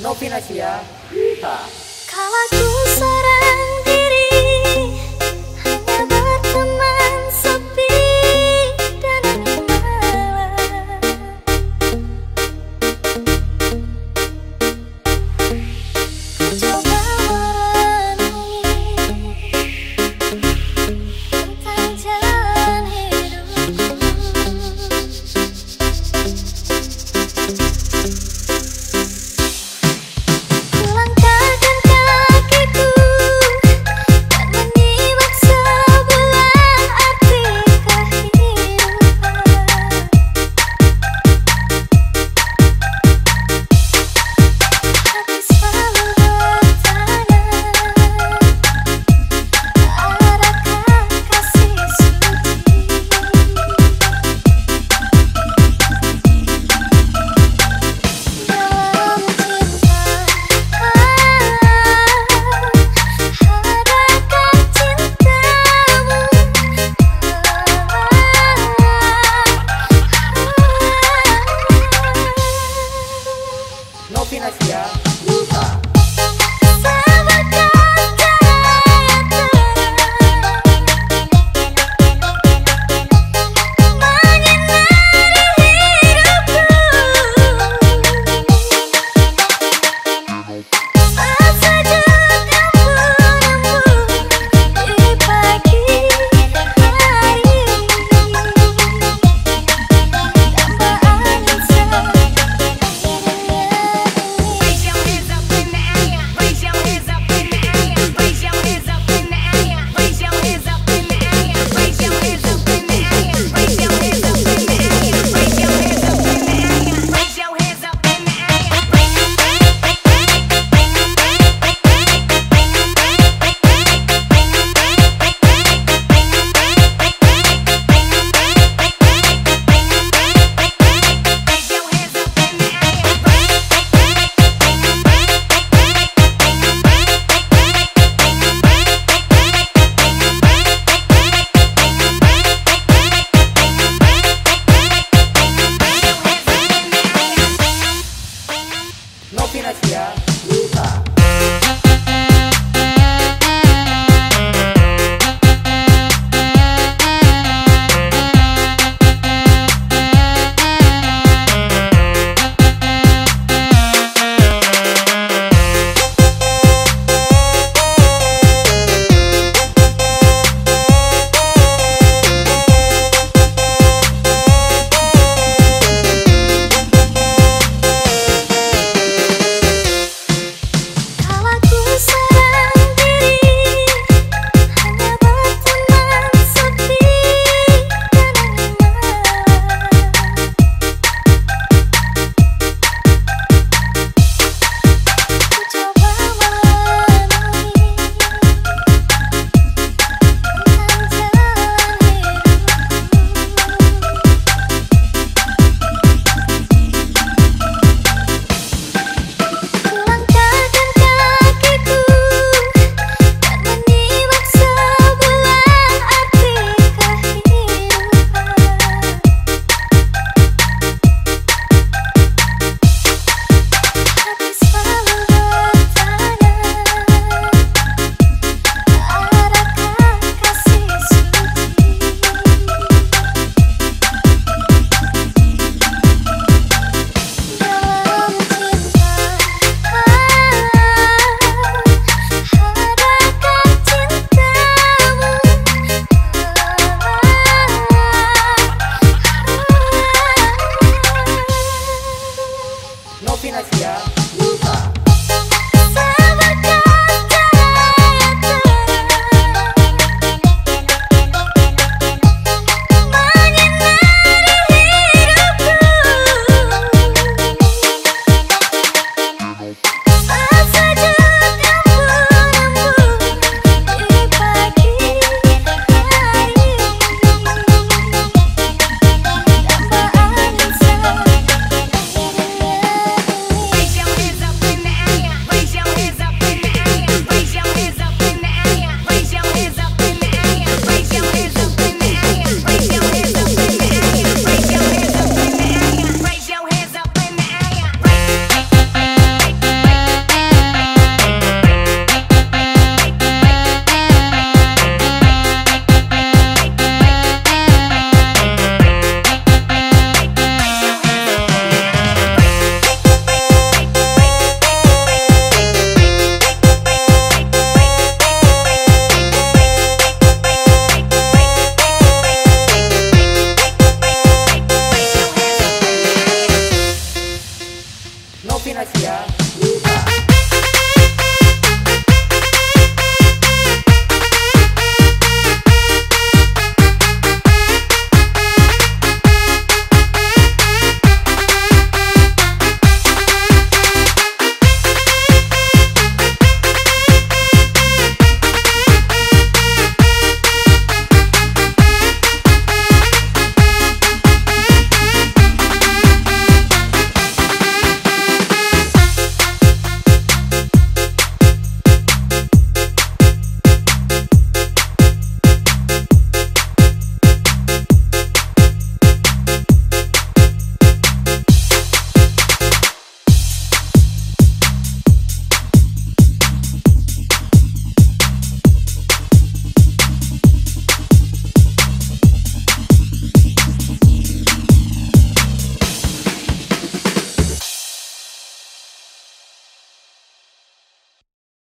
Novinasia. kita.